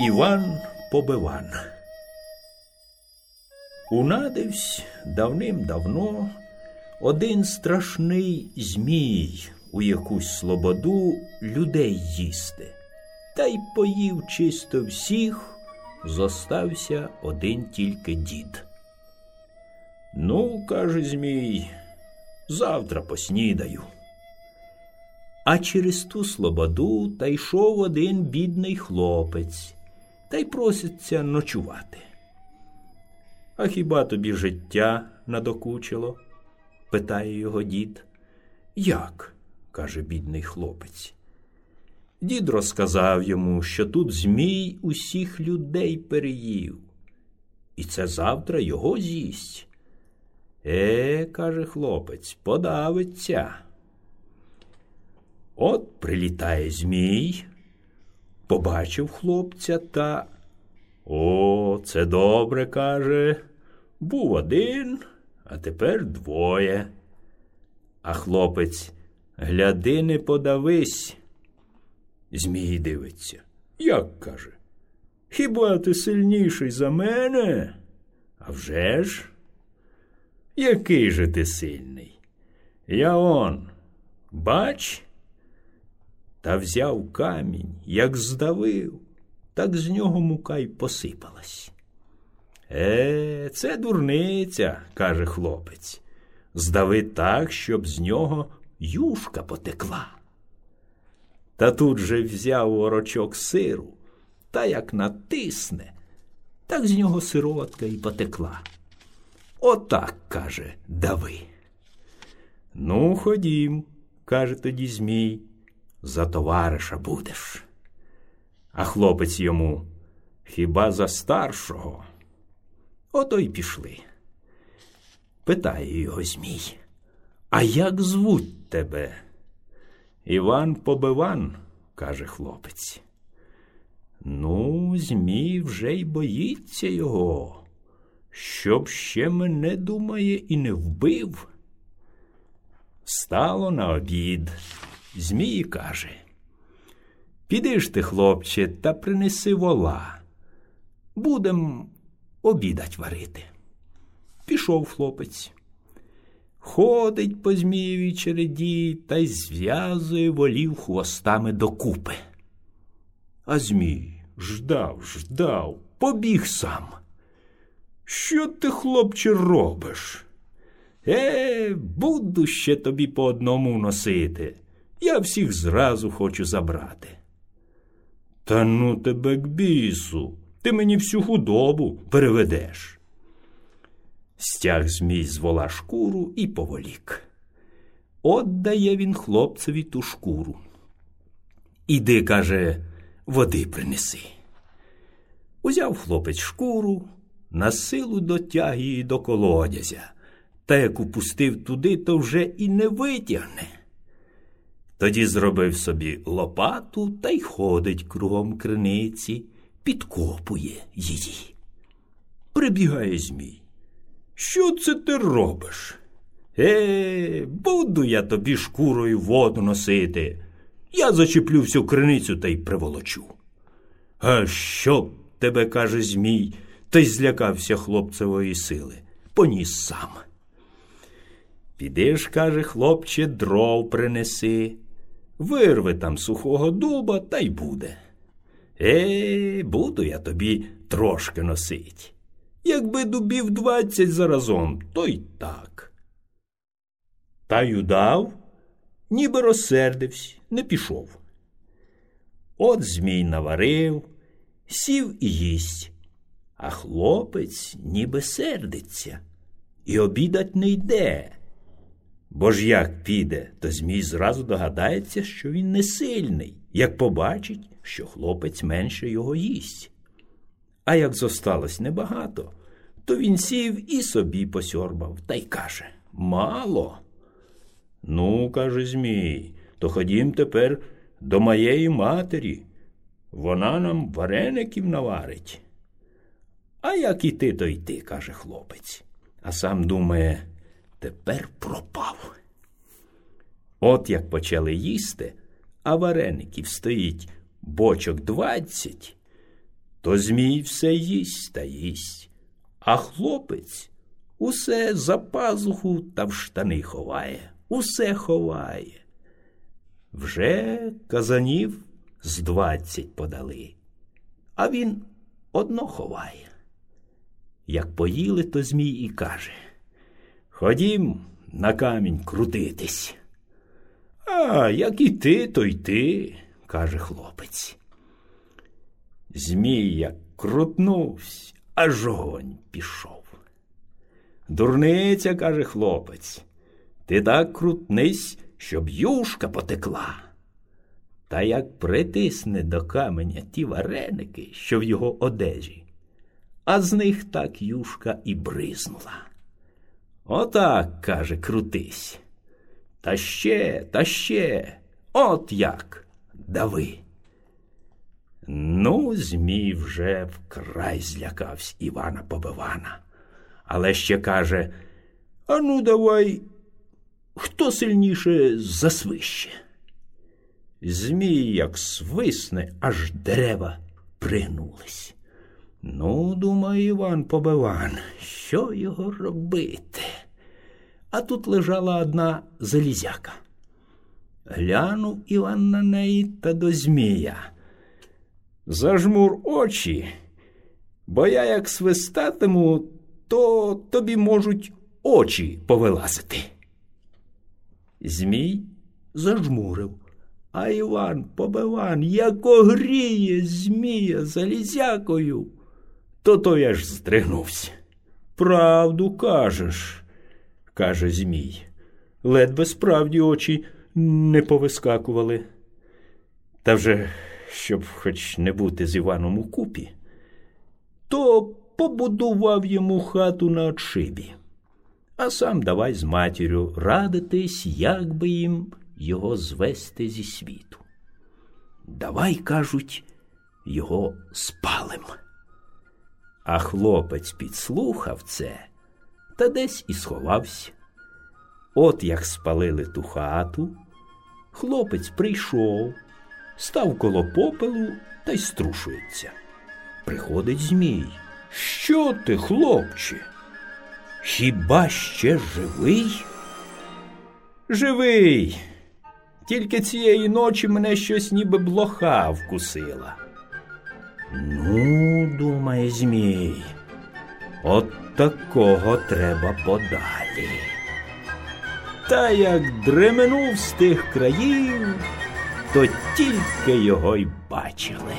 Іван Побиван. Унадивсь давним-давно один страшний змій у якусь слободу людей їсти, та й поїв чисто всіх, зостався один тільки дід. Ну, каже Змій, завтра поснідаю. А через ту слободу та йшов один бідний хлопець та й проситься ночувати. А хіба тобі життя надокучило? питає його дід. Як? каже бідний хлопець. Дід розказав йому, що тут Змій усіх людей переїв, і це завтра його з'їсть. Е, каже хлопець, подавиться. От прилітає Змій, побачив хлопця та. О, це добре, каже. Був один, а тепер двоє. А хлопець, гляди, не подавись. Змій дивиться. Як каже? Хіба ти сильніший за мене? А вже ж? Який же ти сильний? Я он, бач? Та взяв камінь, як здавив, так з нього мука й посипалась. Е, це дурниця, каже хлопець. Здави так, щоб з нього юшка потекла. Та тут же взяв ворочок сиру, та як натисне, так з нього сиротка й потекла. Отак, каже, дави. Ну, ходім, каже тоді Змій, за товариша будеш. А хлопець йому хіба за старшого? Ото й пішли. Питає його Змій, а як звуть тебе? Іван Побиван, каже хлопець. Ну, Змій вже й боїться його щоб ще мене думає і не вбив. Стало на обід. Змій каже Піди ж ти, хлопче, та принеси вола. Будем обідать варити. Пішов хлопець. Ходить по Змієвій череді та й зв'язує волів хвостами докупи. А Змій ждав, ждав, побіг сам. Що ти, хлопче, робиш? Е, буду ще тобі по одному носити. Я всіх зразу хочу забрати. Та ну тебе к бісу, ти мені всю худобу переведеш. Стяг змій з вола шкуру і поволік. Отдає він хлопцеві ту шкуру. Іди, каже, води принеси. Узяв хлопець шкуру на силу дотяг її до колодязя, та як упустив туди, то вже і не витягне. Тоді зробив собі лопату та й ходить кругом криниці, підкопує її. Прибігає Змій. Що це ти робиш? Е, буду я тобі шкурою воду носити. Я зачеплю всю криницю та й приволочу. А що тебе каже Змій? та й злякався хлопцевої сили. Поніс сам. Підеш, каже, хлопче, дров принеси, вирви там сухого дуба та й буде. Е, буду я тобі трошки носить. Якби дубів двадцять заразом, то й так. Та й удав, ніби розсердився, не пішов. От Змій наварив, сів і їсть а хлопець ніби сердиться і обідать не йде. Бо ж як піде, то Змій зразу догадається, що він не сильний, як побачить, що хлопець менше його їсть. А як зосталось небагато, то він сів і собі посьорбав та й каже Мало. Ну, каже Змій, то ходім тепер до моєї матері. Вона нам вареників наварить. А як іти, то йти, каже хлопець. А сам думає, тепер пропав. От як почали їсти, а вареників стоїть бочок двадцять, То Змій все їсть та їсть, а хлопець усе за пазуху та в штани ховає, усе ховає. Вже казанів з двадцять подали, а він одно ховає. Як поїли, то Змій і каже Ходім на камінь крутитись. А як і ти, то й ти, каже хлопець. Змій як крутнувся, аж огонь пішов. Дурниця, каже хлопець, ти так крутнись, щоб юшка потекла. Та як притисне до каменя ті вареники, що в його одежі, а з них так юшка і бризнула. Отак, каже, крутись. Та ще, та ще, от як дави. Ну, Змій вже вкрай злякався Івана Побивана, але ще каже Ану, давай, хто сильніше засвище. Змій, як свисне, аж дерева пригнулись. Ну, думає Іван Побиван, що його робити? А тут лежала одна залізяка. Глянув Іван на неї та до Змія. Зажмур очі, бо я як свистатиму, то тобі можуть очі повилазити. Змій зажмурив, а Іван Побиван як огріє Змія залізякою, то той аж здригнувся. Правду кажеш, каже Змій. Ледве справді очі не повискакували. Та вже, щоб хоч не бути з Іваном у купі, то побудував йому хату на отшибі, а сам давай з матір'ю радитись, як би їм його звести зі світу. Давай, кажуть, його спалим. А хлопець підслухав це та десь і сховався. От як спалили ту хату, хлопець прийшов, став коло попелу та й струшується. Приходить Змій. Що ти, хлопче? Хіба ще живий? Живий. Тільки цієї ночі мене щось ніби блоха вкусила. Ну, думає Змій, от такого треба подалі. Та як дременув з тих країв, то тільки його й бачили.